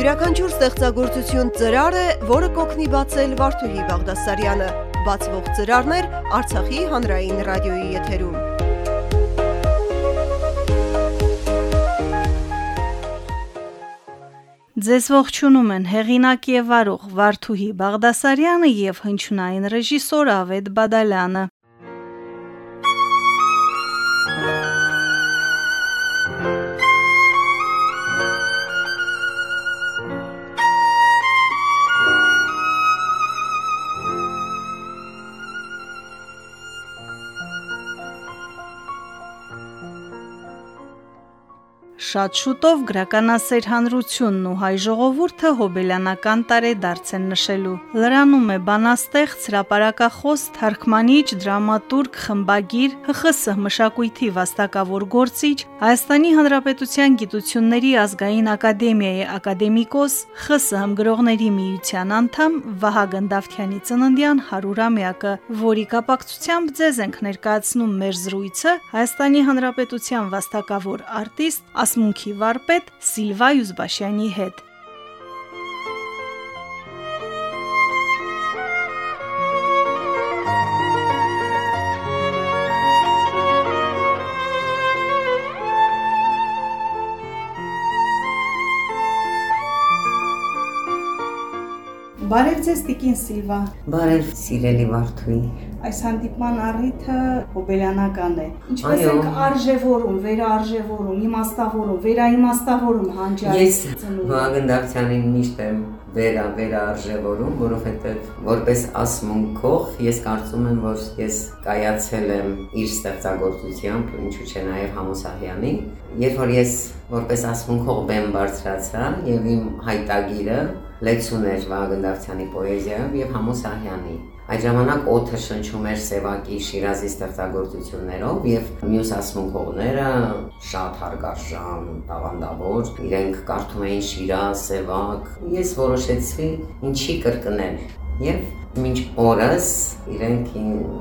Յուրաքանչյուր ստեղծագործություն ծրար է, որը կօգնի բացել Վարդուհի Բաղդասարյանը։ Բացվող ծրարներ Արցախի հանրային ռադիոյի եթերում։ Ձեզ ողջունում են հեղինակ եւ վարող Վարդուհի Բաղդասարյանը եւ հնչյունային ռեժիսոր Ավետ Բադալյանը։ Շատ շուտով գրականասեր հանրությունն ու հայ ժողովուրդը հոբելյանական տարեդարձ են նշելու։ Լրանում է բանաստեղծ, հրապարակախոս, թարգմանիչ, դրամատուրգ, խմբագիր, ՀԽՍ մշակույթի վաստակավոր գործիչ, Հայաստանի Հանրապետության Գիտությունների ազգային ակադեմիայի ակադեմիկոս, ԽՍՀՄ գրողների միության անդամ Վահագն Դավթյանի ծննդյան 100-ամյակը, որի կապակցությամբ ձեզ ենք ներկայացնում մեր զրույցը Հայաստանի Հանրապետության վաստակավոր արտիստ ասմունքի վարպետ Սիլվա Յուզբաշյանի հետ։ Բարև ձեզ Տիկին Սիլվա։ Բարև սիրելի Վարդուի։ Այս հանդիպման առիթը հոբելյանական է։ Ինչպես ենք արժևորում, վերարժևորում, իմաստավորում, վերաիմաստավորում հանճարի։ Ես Վագնդավցյանին միշտ եմ վերա վերարժևորում, որովհետև որպես ասմունքող ես կարծում եմ, որ ես կայացել եմ իր ստեղծագործությամբ, ինչու՞ չէ նաև Համոսահյանի, երբ որ ես որպես ասմունքող բեմ բարձրացա եւ իմ հայտագիրը լեցուն էր Վահագն պոեզիայով եւ Համո Սահյանի։ Այդ ժամանակ օդը շնչում էր Սևակի Շիրազի ստեղծագործություններով եւ մյուս ասմունքողները շատ հարգարժան, տավանդավոր, իրենք կարդում էին Շիրազ, Սևակ։ Ես որոշեցի ինչի կրկնել եւ մինչ օրս իրենք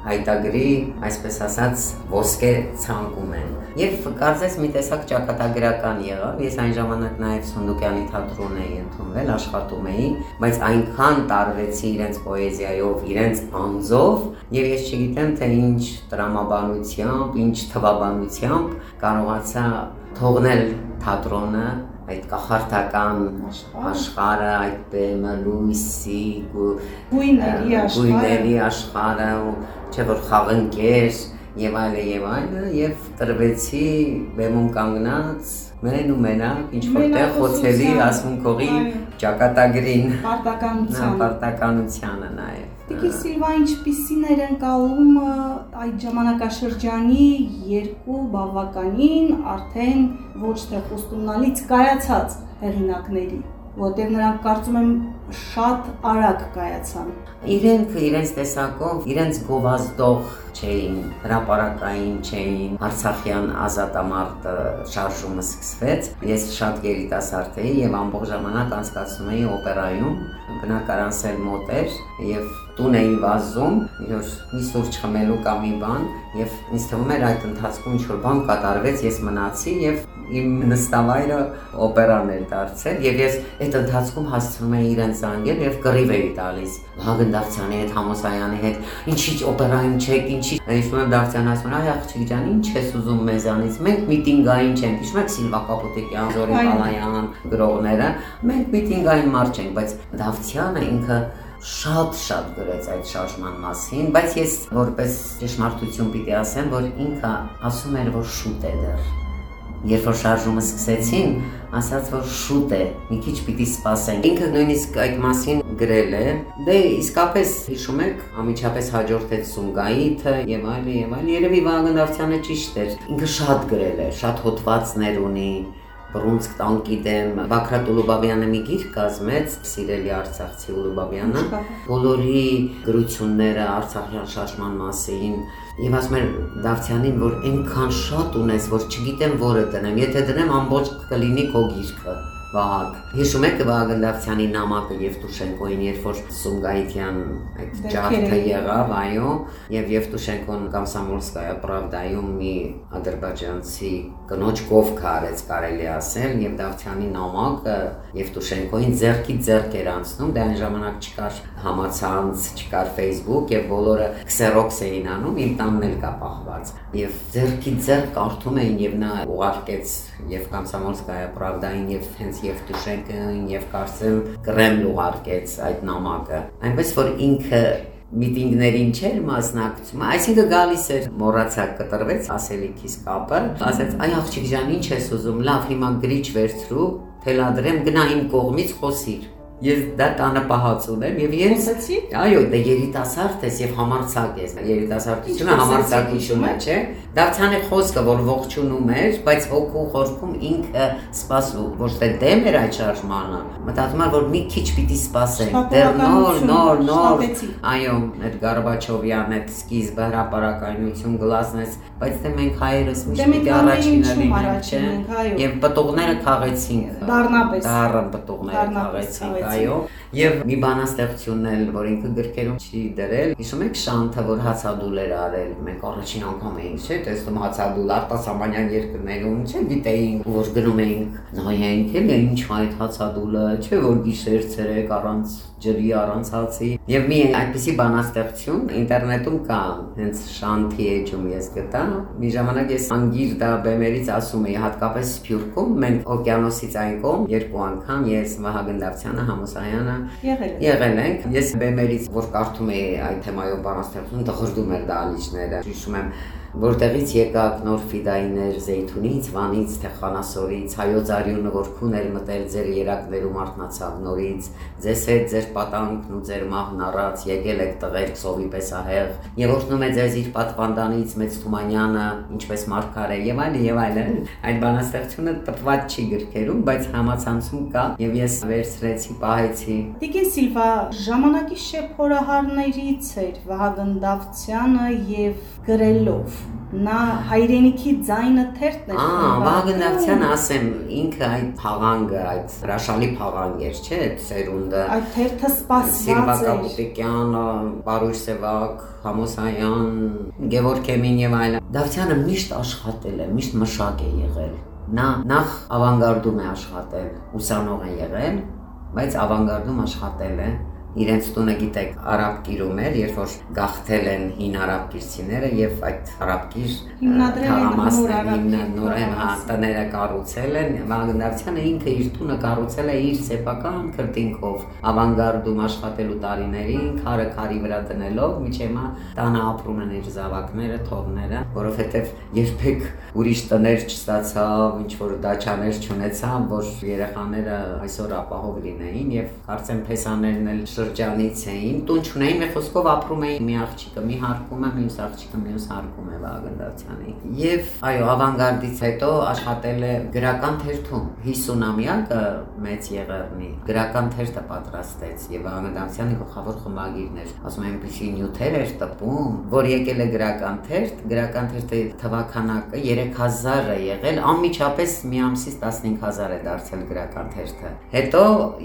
հայտագրի, այսպես ասած, ոսկե ցանկում են։ Եվ կարծես մի տեսակ ճակատագրական եղավ։ Ես այն ժամանակ նաև Սունդուկյանի թատրոն էի ընդունվել, աշխատում էի, բայց այնքան տարվեցի իրենց պոեզիայով, իրենց անձով, եւ ես չգիտեմ թե ինչ տրամաբանությամբ, ինչ թվաբանությամբ կարողացա թողնել թատրոնը այդ կախարդական աշխարհը, այդ բեմը, լույսի, գույների աշխարհը, գույների աշխարհը, չէ որ խաղընկեր եւ այլը եւ այլը եւ տրվեցի բեմում կանգնած մեն ու մենակ ինչ որտեղ խոցելի ասմունքողի ճակատագրին պարտականության պարտականությանը նաեւ Տիկի Սիլվա ինչպիսին էր ընկալումը այդ ժամանակաշրջանի երկու բավականին արդեն ոչ թե խոստումնալից կայացած հեղինակների որտեղ նրանք կարծում եմ շատ արագ կայացան։ Իրենք իրենց տեսակով, իրենց գովազդող չէին, հրաապարակային չէին։ Արցախյան ազատամարտը շարժումը սկսվեց։ Ես շատ երիտասարդ էի եւ ամբողջ ժամանակ անցկացնում էի օպերայում, բնակարանսել մոտ էր եւ տուն էի վազում, որ մի սուրճ խմելու կամ մի բան, եւ ինձ թվում էր այդ ընթացքում ինչ որ բան կատարվեց, ես մնացի եւ իմ նստավայրը օպերան էր դարձել եւ ես այդ ընթացքում հասցնում էի իրեն զանգել եւ կռիվ էի տալիս Վահագն Դավթյանի հետ, Համոսայանի հետ, ինչի օպերային չեք, ինչի հիշում եմ Դավթյանը ասում այ աղջիկ ջան, ինչ ես ուզում մեզանից։ Մենք միտինգային չենք, հիշում եք Սիլվա Կապուտիկյան, Զորի Պալայան գրողները, մենք միտինգային մարդ չենք, բայց Դավթյանը ինքը շատ-շատ գրեց այդ շարժման մասին, բայց ես որպես ճշմարտություն պիտի ասեմ, որ ինքը ասում էր, որ շուտ է դեռ։ Երբ որ շարժումը սկսեցին, ասաց, որ շուտ է, մի քիչ պիտի սպասենք։ Ինքը նույնիսկ այդ մասին գրել է։ Դե իսկապես հիշում եք, ամիջապես հաջորդեց Սումգայիթը եւ այլն եւ այլն։ Երևի Վահագն Դավթյանը ճիշտ էր։ Ինքը շատ գրել է, շատ հոդվածներ ունի, Բրունսկ տանկի դեմ Բաքրատ Ուլուբաբյանը մի գիրք կազմեց, սիրելի Արցախցի Ուլուբաբյանը, բոլորի գրությունները Արցախյան շարժման մասին եւ ասում էր Դավթյանին, որ այնքան շատ ունես, որ չգիտեմ որը դնեմ, եթե դնեմ ամբողջ կլինի քո գիրքը։ Վահագ։ Հիշում եք Վահագն Դավթյանի նամակը Եվտուշենկոին, երբ որ Սումգայիթյան այդ ջարդը եղավ, այո, եւ Եվտուշենկոն Կամսամոլսկայա Պրավդայում մի ադրբեջանցի կնոջ կովքը արեց կարելի ասել եւ Դավթյանի նամակը Եվտուշենկոին ձերքի ձերք էր անցնում, դա այն ժամանակ չկար համացանց, չկար Facebook եւ բոլորը Xerox էին անում, իմ տանն էլ կա պահված։ Եվ ձերքի ձերք կարդում էին եւ նա ուղարկեց եւ Կամսամոլսկայա Պրավդային եւ հենց Եվտուշենկոին եւ կարծեմ Կրեմլ ուղարկեց այդ նամակը։ Այնպես որ ինքը միտինգներին չէր մասնակցում, այսինքն գալիս էր մոռացակ կտրվեց ասելիքիս կապը, ասաց այ աղջիկ ջան ինչ ես ուզում, լավ հիմա գրիչ վերցրու, թելադրեմ, գնա իմ կողմից խոսիր Ես դա տանը պահած ունեմ եւ երեսացի։ Այո, դա երիտասարդ ես եւ համարցակ ես։ Երիտասարդությունը համարցակություն է, չէ՞։ Դարձանը խոսքը, որ ողջունում էր, բայց հոգու խորքում ինքը սпасում, ոչ թե դեմ էր այդ շարժմանը։ Մտածում եմ, որ մի քիչ պիտի սпасեն։ Դեռ նոր, նոր, նոր։ Այո, այդ Գարբաչովյան այդ սկիզբը հրաապարականություն գլազնեց, բայց դե մենք հայերս միշտ պիտի առաջինը լինենք, չէ՞։ Եվ պտուղները քաղեցին։ Դառնապես։ Դառը պտուղները քաղեցին այո, եւ մի բանաստեղծությունն էլ, որ ինքը գրքերում չի դրել։ Հիշում եք Շանթը, որ հացադուլ էր արել։ Մենք առաջին անգամ էինք, չէ՞, տեսնում հացադուլ արտասահմանյան երկրներում, չէ՞, գիտեինք, որ գնում էինք նայենք, էլ ինչ այդ հացադուլը, չէ՞ որ գիշեր ցերեկ առանց ջրի առանց հացի եւ մի այդպիսի բանաստեղծություն ինտերնետում կա հենց շանթի էջում ես գտա մի ժամանակ ես անգիր դա բեմերից ասում էի հատկապես Սփյուռքում մենք օկեանոսից այն կողմ երկու անգամ ես Վահագն Դավթյանը Համոսայանը եղել ենք ես բեմերից որ կարդում էի այդ թեմայով բանաստեղծություն դղրդում էր դալիճները հիշում եմ որտեղից եկաք նոր ֆիդայիներ Զեյթունից, Վանից, Թեխանասորից, հայոց արյունը որ քուն էր մտել ձեր երակներում արտնացավ նորից, ձեզ հետ ձեր պատանքն ու ձեր մահն առած եկել եք տղեր սովի պես ահեղ, եւ օրհնում է ձեզ իր պատվանդանից մեծ Թումանյանը, ինչպես Մարգարե եւ այլն եւ այլն։ Այդ բանաստեղծությունը տպված չի գրքերում, բայց համացանցում կա եւ ես վերցրեցի, պահեցի։ Տիկին Սիլվա ժամանակի շեփորահարներից էր Վահագն Դավթյանը եւ գրելով նա հայրենիքի ձայնը թերթն էր Ահա, Վագնավցյան ասեմ, ինքը այդ փաղանգը, այդ հրաշալի փաղանգ էր, չէ՞, ծերունդը։ Այդ թերթը սպասված էր։ Սիրվակապուտիկյանը, Պարույր Սևակ, Համոսայան, Գևորգ Քեմին եւ այլն։ Դավթյանը միշտ աշխատել է, միշտ մշակ է եղել։ Նա նախ ավանգարդում է աշխատել, ուսանող է եղել, բայց ավանգարդում աշխատել է իրենց տունը գիտեք արաբ կիրում էր, երբ որ գաղթել են հին արաբ կիրցիները եւ այդ արաբ կիր հիմնադրել նորեն հա տները կառուցել են Վագնդավցյանը ինքը իր տունը կառուցել է իր սեփական քրտինքով ավանգարդում աշխատելու տարիներին քարը քարի վրա դնելով միջեմա տանը ապրում են իր զավակները թողները որովհետեւ երբեք ուրիշ տներ չստացավ ինչ որ դաչաներ չունեցավ որ երեխաները այսօր ապահով լինեին եւ կարծեմ փեսաներն էլ շրջանից էին, տուն չունեին, մեր խոսքով ապրում էին մի աղջիկը, մի հարկում է, մյուս աղջիկը մյուս հարկում է Վագնդացյանի։ Եվ այո, ավանգարդից հետո աշխատել է գրական թերթում 50-ամյակը մեծ եղերնի գրական թերթը պատրաստեց եւ Վագնդացյանի գլխավոր խմբագիրն էր։ Ասում եմ, այնպեսի նյութեր էր տպում, որ եկել է գրական թերթ, գրական թերթի թվականակը 3000 է եղել, անմիջապես մի ամսից 15000 է դարձել գրական թերթը։ Հետո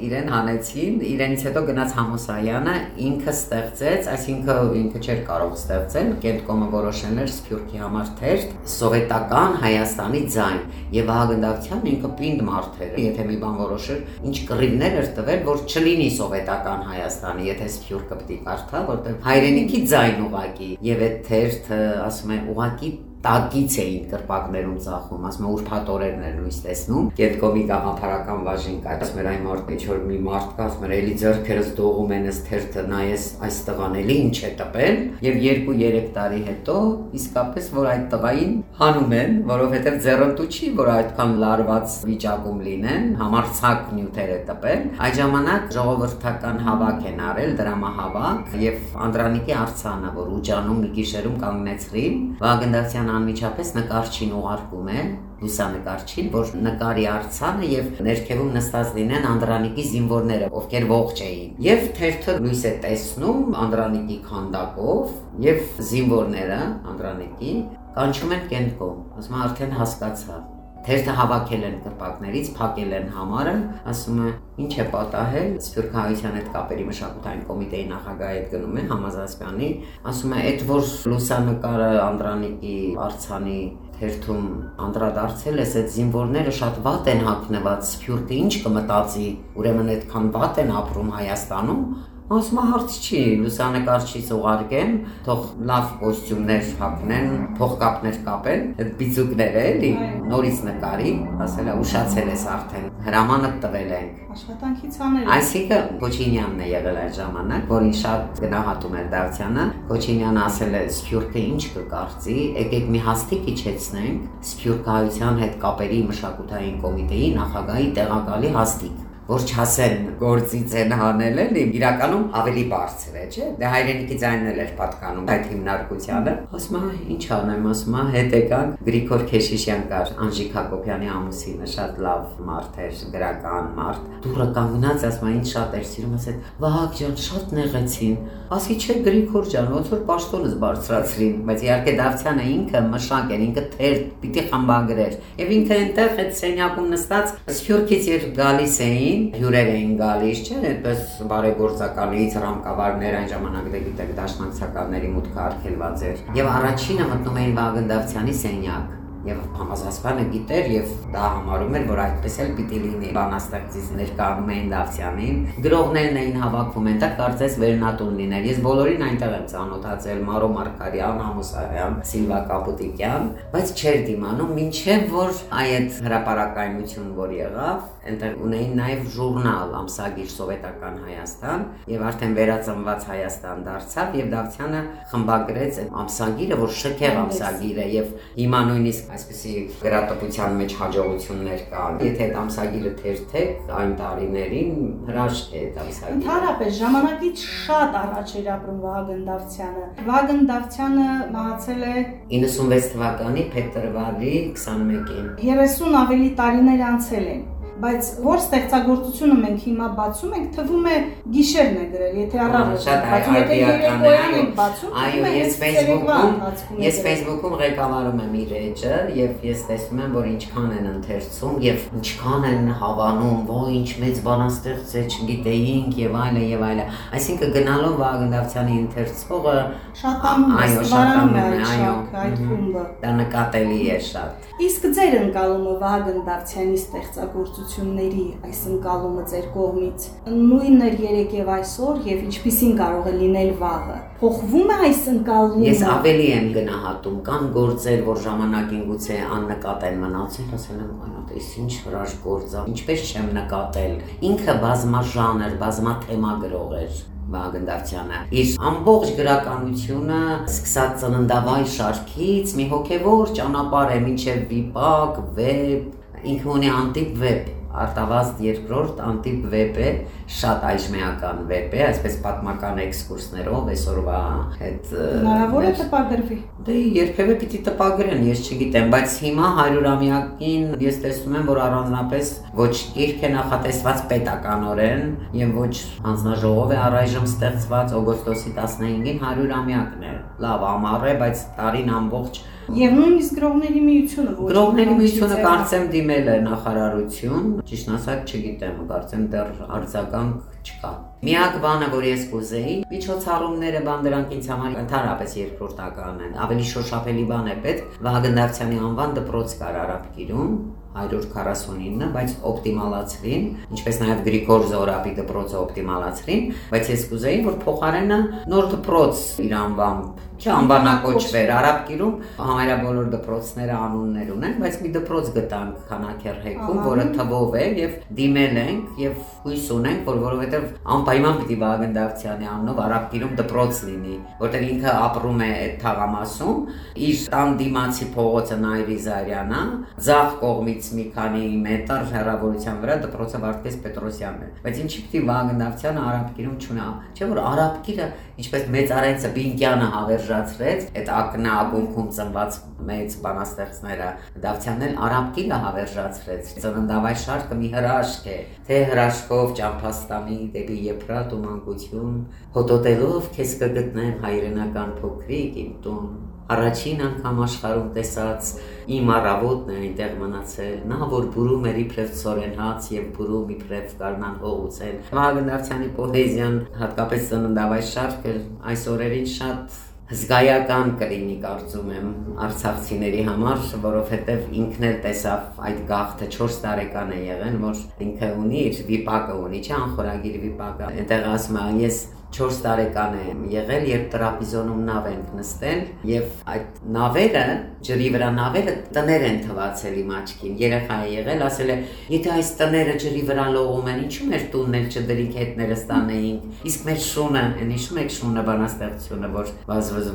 իրեն հանեցին, իրենից հետո գնաց Համոսայանը ինքը ստեղծեց, այսինքն ինքը չէր կարող ստեղծել, Կենտկոմը որոշել էր Սփյուռքի համար թերթ սովետական Հայաստանի ձայն եւ Վահագնդավցյանն ինքը պինդ մարդ էր, եթե մի բան որոշեր, ինչ կռիվներ էր տվել, որ չլինի սովետական Հայաստանի, եթե Սփյուռքը պիտի կարդա, որտեղ հայրենիքի ձայն ուղակի եւ այդ թերթը ասում են ուղակի տակից էին կրպակներում ծախում, ասում եմ ուրփաթորերն էր նույնիսկ տեսնում։ Կետկոմի գաղափարական բաժին կա, ասում էր այն մարդը, ինչ որ մի մարդ կա, ասում էր էլի ձեռքերս դողում են ըստ թերթը, նայես այս տղան էլի ինչ է տպել, եւ 2-3 տարի հետո իսկապես որ այդ տղային հանում են, որովհետեւ ձեռնտու չի, որ այդքան լարված վիճակում լինեն, համարցակ նյութեր է տպել։ Այդ ժամանակ ժողովրդական հավաք են արել, դրամահավաք եւ Անդրանիկի արցանը, որ ուջանում մի գիշերում կանգնեցրին, Վագնդասյան անմիջապես նկարչին ուղարկում է լուսանկարչին, որ նկարի արցանը եւ ներքևում նստած լինեն Անդրանիկի զինվորները, ովքեր ողջ էին։ Եվ թերթը լույս է տեսնում Անդրանիկի քանդակով եւ զինվորները Անդրանիկի կանչում են կենտկո։ Ասում արդեն հասկացա Թերթը հավաքել են կրպակներից, փակել են համարը, ասում է, ինչ է պատահել, Սփյուռքահայության հետ կապերի մշակութային կոմիտեի նախագահի հետ գնում է Համազասպյանի, ասում է, այդ որ լուսանկարը Անդրանիկի արցանի թերթում անդրադարձել ես, այդ զինվորները շատ վատ են հագնված, սփյուռքը ինչ կմտածի, ուրեմն այդքան վատ են ապրում Հայաստանում, Ասում հարց չի, լուսանկարչից ուղարկեմ, թող լավ կոստյումներ հագնեն, փողկապներ կապեն, այդ բիծուկները էլի, նորից նկարի, ասել է ուշացել ես արդեն, հրամանը տվել ենք։ Աշխատանքից անել։ Այսինքն Կոչինյանն է եղել այդ ժամանակ, որին շատ գնահատում էր Դավթյանը։ Կոչինյանը ասել է Սփյուռքը ինչ կկարծի, եկեք մի հաստիկ իջեցնենք Սփյուռքահայության հետ կապերի մշակութային կոմիտեի նախագահի տեղակալի հաստիկ որ չասեն գործից են հանել էլի իրականում ավելի բարձր է չէ դե հայրենիքի ձայնն էլ էր պատկանում այդ հիմնարկությանը ասում եմ ինչ անեմ ասում եմ հետ եկան գրիգոր քեշիշյան կար անժիկ հակոբյանի ամուսինը շատ լավ մարդ էր գրական մարդ դուրը կանգնած ասում եմ ինչ շատ էր սիրում ասել վահակ ջան շատ նեղեցին ասի չէ գրիգոր ջան ոնց որ պաշտոնս բարձրացրին բայց իհարկե Դավթյանը ինքը մշակ էր ինքը թեր պիտի խմբագրեր եւ ինքը այնտեղ այդ սենյակում նստած սփյուռքից երբ գալիս էին էին, հյուրեր էին գալիս, չէ՞, այդպես բարեգործականից ռամկավարներ այն ժամանակ դե գիտեք դաշնակցականների մուտքը արգելված էր։ Եվ առաջինը մտնում էին Վագնդավցյանի սենյակ եւ համազասպանը գիտեր եւ դա համարում էր որ այդպես էլ պիտի լինի բանաստեղծից ներկայանում էին Դավթյանին գրողներն էին հավաքվում այնտեղ կարծես վերնատուն լիներ ես բոլորին այնտեղ եմ ծանոթացել Մարո Մարկարյան Համուսարյան Սիլվա Կապուտիկյան բայց չէր դիմանում ինչեւ որ այդ հրաապարակայնություն որ եղավ այնտեղ ունեին նաև ժուրնալ ամսագիր սովետական Հայաստան եւ արդեն վերածնված Հայաստան դարձավ եւ Դավթյանը խմբագրեց ամսագիրը որ շքեղ ամսագիր է եւ հիմա նույնիսկ այսպեսի գրատպության մեջ հաջողություններ կան։ Եթե այդ ամսագիրը թերթեք այն տարիներին հրաշք է այդ ամսագիրը։ Ընդհանրապես ժամանակից շատ առաջ էր ապրում Վահագն Դավթյանը։ Վահագն Դավթյանը մահացել է 96 թվականի փետրվարի 21-ին։ 30 ավելի տարիներ անցել են բայց որ ստեղծագործությունը մենք հիմա բացում ենք, թվում է գիշերն է գրել, եթե առավոտ բացում, եթե երեկոյան ենք բացում, այո, ես Facebook-ում, ես Facebook-ում ղեկավարում եմ իր էջը եւ ես տեսնում եմ, որ ինչքան են ընթերցում եւ ինչքան են հավանում, ո ինչ մեծ բանաստեղծ է, չգիտեինք եւ այլն եւ այլն։ Այսինքն գնալով Վագնդավցյանի ընթերցողը շատանում է, շատանում է, այո, այդ խումբը։ Դա նկատելի է շատ։ Իսկ ձեր ընկալումը Վագնդավցյանի ստեղծագործություն գործողությունների այս ընկալումը ձեր կողմից նույնն էր երեք եւ այսօր եւ ինչպիսին կարող է լինել վաղը փոխվում է այս ընկալումը ես ավելի եմ գնահատում կան գործեր որ ժամանակին գուցե աննկատ են մնացել ասել եմ այո այս ինչ հրաշք գործ է ինչպես չեմ նկատել ինքը բազմաժանր բազմաթեմա գրող էր Վագնդավցյանը իր ամբողջ գրականությունը սկսած ծննդավայր շարքից մի հոգևոր ճանապարհ է մինչև վիպակ, վեբ, ինքը ունի անտիպ վեբ Արտավազդ երկրորդ անտիպ վեբ է, շատ այժմեական վեբ է, այսպես պատմական էքսկուրսներով այսօրվա հետ հնարավոր է տպագրվի։ Դե երբևէ պիտի տպագրեն, ես չգիտեմ, բայց հիմա 100-ամյակին ես տեսնում եմ, որ առանձնապես ոչ գիրք է նախատեսված պետականորեն եւ ոչ հանձնաժողով է առայժմ ստեղծված օգոստոսի 15-ին 100-ամյակն է։ Լավ ամառ է, բայց տարին ամբողջ Եվ նույնիսկ գրողների միությունը ոչ Գրողների միությունը կարծեմ դիմել է նախարարություն, ճիշտ ասած չգիտեմ, կարծեմ դեռ արձագանք չկա։ Միակ բանը, որ ես կուզեի, միջոցառումները բան դրանք ինձ համար ընդհանրապես երկրորդական են։ Ավելի շոշափելի բան է պետք Վահագն Դավթյանի անվան դպրոց կար Արաբկիրում, 149, բայց օպտիմալացրին, ինչպես նաև Գրիգոր Զորապի դպրոցը օպտիմալացրին, բայց ես կուզեի, որ փոխարենը նոր դպրոց իր անվամբ չանվանակոչվեր Արաբկիրում համարյա բոլոր դպրոցները անուններ ունեն, բայց մի դպրոց գտանք Խանաքեր հեքում, որը թվով է եւ դիմել ենք եւ հույս ունենք, որ որովհետեւ անպայման պիտի Վահագն Դավթյանի անունով Արաբկիրում դպրոց լինի, որտեղ ինքը ապրում է այդ թաղամասում, իր տան դիմացի փողոցը Նայրի Զարյանը, ձախ կողմից մի քանի մետր հեռավորության վրա դպրոցը Վարդգես Պետրոսյանն է։ Բայց ինչի պիտի Վահագն Դավթյանը Արաբկիրում չունա, չէ՞ որ Արաբկիրը ինչպես մեծ Արենցը Բինկյանը հավերժ շրջացրեց այդ ակնագունքում ծնված մեծ բանաստեղծները Դավթյանն էլ արաբկիլը հավերժացրեց. Ծննդավայր շարքը մի հրաշք է թե հրաշքով ճամփաստանի դեպի եփրատ ու մանկություն հոտոտելով քեզ կգտնեմ հայրենական փոքրիկ իմ տուն Առաջին անգամ աշխարհում տեսած իմ առավոտն է այնտեղ մնացել, նա որ բուրում էր իբրև ծորենհաց եւ բուրում իբրև կարնան հողուցել։ Վահագն Դավթյանի պոեզիան, հատկապես ծննդավայր շարքը այս օրերին շատ հզգայական կլինի կարծում եմ արցախցիների համար, որովհետև ինքն էլ տեսավ այդ գաղթը 4 տարեկան է եղել, որ ինքը ունի իր վիպակը ունի, չէ, անխորագիր վիպակը։ Այնտեղ ասում է, ես 4 տարեկան եմ եղել, երբ տրապիզոնում նավ ենք նստել եւ այդ նավերը, ջրի վրա նավերը տներ են թվացել իմ աչքին։ Երեխա է եղել, ասել է, եթե այս տները ջրի վրա լողում են, ինչու մեր տունն էլ չդրինք հետները ստանեինք։ Իսկ մեր շունը, հիշում եք շունը բանաստեղծությունը, որ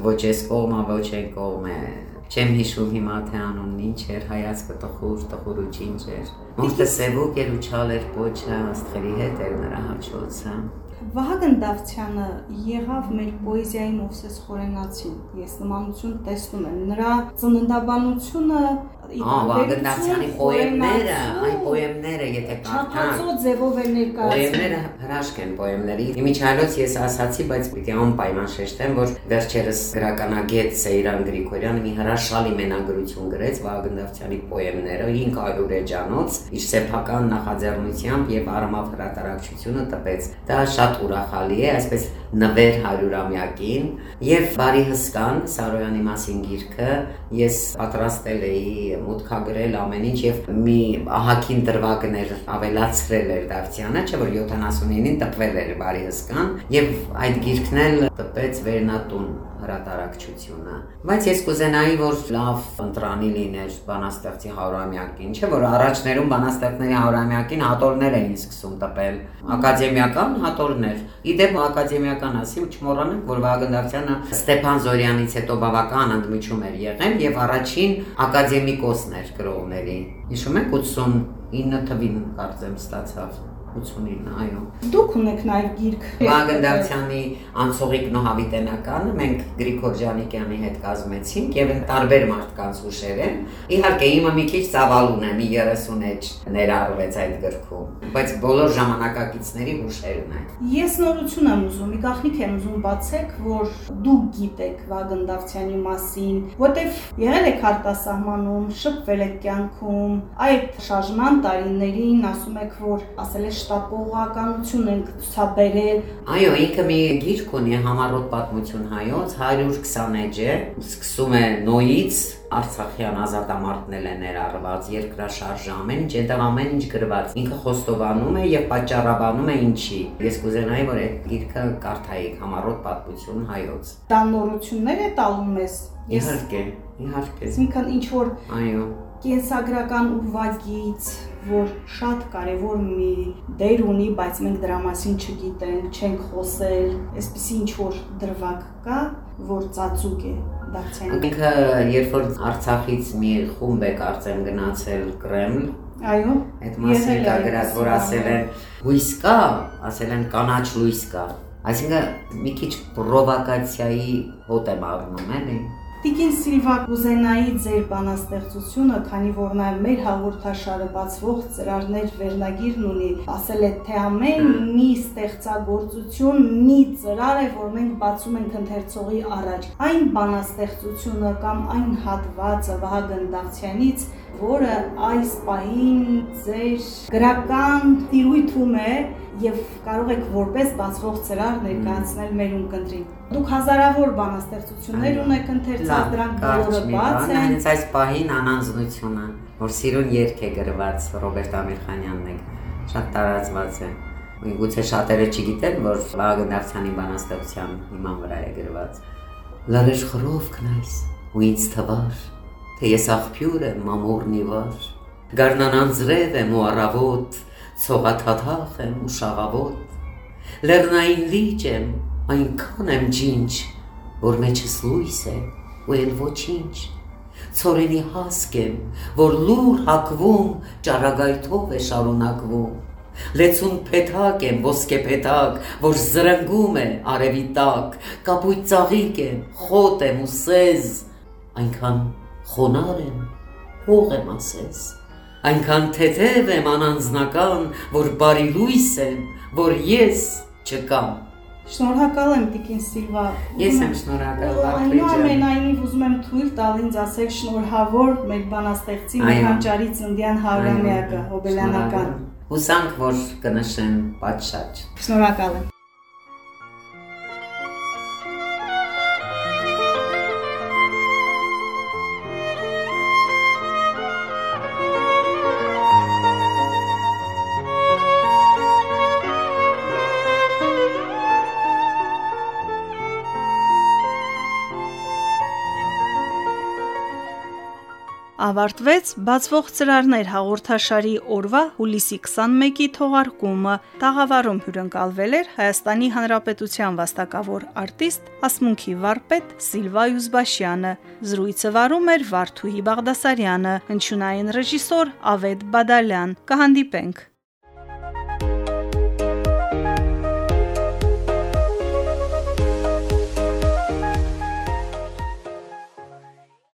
ոչ էս կողմը, ոչ այն կողմը Չեմ հիշում հիմա թե անունն ինչ էր, հայացքը տխուր, տխուրուչ ինչ էր։ Մորտը սևուկ էր ու չալ էր պոչը, աստղերի հետ էր նրա հաչոցը։ Վահագն Դավթյանը եղավ մեր պոեզիայի Մովսես Խորենացին։ Ես նմանություն տեսնում եմ։ Նրա ծննդաբանությունը Վագնդացյանի պոեմները, այն պոեմները, եթե կարդան, Չափածո ձևով է ներկայացնում։ Պոեմները հրաշք են պոեմների։ Իմիջայլոց ես ասացի, բայց պիտի անպայման շեշտեմ, որ վերջերս գրականագետ Սեյրան Գրիգորյանը մի հրաշալի մենագրություն գրեց Վագնդացյանի պոեմները 500 էջանոց իր սեփական նախաձեռնությամբ եւ արմավ հրատարակչությունը տպեց։ Դա շատ ուրախալի է, այսպես նվեր 100-ամյակին եւ բարի հսկան Սարոյանի մասին գիրքը ես պատրաստել էի մուտքագրել ամեն ինչ եւ մի ահակին դրվագներ ավելացրել էր Դավթյանը, չէ՞ որ 79-ին տպվել էր բարի հսկան եւ այդ գիրքն էլ տպեց Վերնատուն հրատարակչությունը։ Բայց ես կուզենայի, որ լավ ընտրանի լիներ բանաստեղծի 100-ամյակին, չէ՞ որ առաջներում բանաստեղծների 100-ամյակին հատորներ էին սկսում տպել, ակադեմիական հատորներ։ Իդեպ ակադեմիական ասի չմոռանանք, որ Վագնդավցյանը Ստեփան Զորյանից հետո բավական ընդմիջում էր եղել եւ առաջին ակադեմիկոսն էր գրողների։ Հիշում եք 89 թվին կարծեմ ստացավ 89, այո։ Դուք ունեք նաև գիրք։ Վագնդավցյանի անցողիկ նոհավիտենականը մենք Գրիգոր Ջանիկյանի հետ կազմեցինք եւ այն տարբեր մարդկանց հուշեր են։ Իհարկե իմը մի քիչ ծավալուն է, մի 30 էջ ներառվեց այդ գրքում, բայց բոլոր ժամանակակիցների հուշերն են։ Ես նորություն եմ ուզում, մի գաղտնիք եմ ուզում բացեք, որ դուք գիտեք Վագնդավցյանի մասին, որտեվ եղել եք արտասահմանում, շփվել եք կյանքում, այդ շարժման տարիներին ասում եք, որ ասել է շտապողականություն ենք ցուցաբերել։ Այո, ինքը մի գիրք ունի համառոտ պատմություն հայոց 120 էջ է, սկսում է նոյից Արցախյան ազատամարտնել է ներառված երկրաշարժ ամեն ինչ, այնտեղ ամեն ինչ գրված։ Ինքը խոստովանում է եւ պատճառաբանում է ինչի։ Ես կուզենայի, որ այդ գիրքը կարդայիք համառոտ պատմություն հայոց։ Դա նորություններ է տալու մեզ։ Իհարկե, իհարկե։ Այսինքն ինչ որ Այո կենսագրական ուրվագից, որ շատ կարևոր մի դեր ունի, բայց մենք դրա մասին չգիտենք, չենք խոսել, այսպեսի ինչ որ դրվագ կա, որ ծածուկ է դարձյալ։ Ինքը երբ որ Արցախից մի խումբ է կարծեմ գնացել Կրեմլ, Այո։ Այդ մասին կա գրած, որ ասել են հույս կա, ասել են կանաչ լույս կա։ Այսինքն մի քիչ պրովոկացիայի հոտ եմ առնում, էլի։ Տիկին Սիլվա կուզենայի ձեր բանաստեղծությունը, քանի որ նաև մեր հաղորդաշարը բացվող ծրարներ վերնագիրն ունի, ասել է թե ամեն մի ստեղծագործություն մի ծրար է, որ մենք բացում ենք ընթերցողի առաջ։ Այն բանաստեղծությունը կամ այն հատվածը Վահագն Դավթյանից, որը այս պահին ձեր գրական տիրույթում է եւ կարող եք որպես բացվող ծրար ներկայացնել մեր ունկնդրին։ Դուք հազարավոր բանաստեղծություններ ունեք ընթերցած, դրանք բոլորը բաց են։ Հենց այս պահին անանձնությունը, որ սիրուն երգ է գրված Ռոբերտ Ամիրխանյանն է, շատ տարածված է։ Միգուցե շատերը չգիտեն, որ Վագնդավցյանի բանաստեղծության հիման վրա է գրված։ Լարեշ խրովքն այս ու ինձ թվար, թե ես աղբյուր եմ մամորնի վար, գարնանան զրև եմ ու առավոտ, ցողաթաթախ եմ ու շաղավոտ, լեռնային լիճ եմ, այնքան եմ ջինջ, որ մեջս լույս է ու էլ ոչինչ, ցորենի հասկ եմ, որ լուր հակվում, ճարագայթով է շարունակվում, Լեցուն փեթակ եմ, ոսկե փեթակ, որ զրնգում է արևի տակ, կապույտ ծաղիկ եմ, խոտ եմ ու սեզ, այնքան խոնար եմ, հող եմ ասես այնքան թեթև եմ անանձնական, որ բարի լույս եմ, որ ես չկամ։ Շնորհակալ եմ Տիկին Սիլվա։ Ես եմ շնորհակալ Այնուամենայնիվ ուզում եմ թույլ տալ ինձ ասել շնորհավոր մեր բանաստեղծի Մեհանճարի ծնդյան հարյուրամյակը հոբելյանական։ Հուսանք, որ կնշեն պատշաճ։ Շնորհակալ եմ։ Ավարտվեց բացվող ծրարներ հաղորդաշարի օրվա հուլիսի 21-ի թողարկումը։ Տաղավարում հյուրընկալվել էր Հայաստանի Հանրապետության վաստակավոր արտիստ, ասմունքի վարպետ Սիլվա Յուզբաշյանը։ Զրույցը վարում էր Վարդուհի Բաղդասարյանը, հնչյունային ռեժիսոր Ավետ Բադալյան։ Կհանդիպենք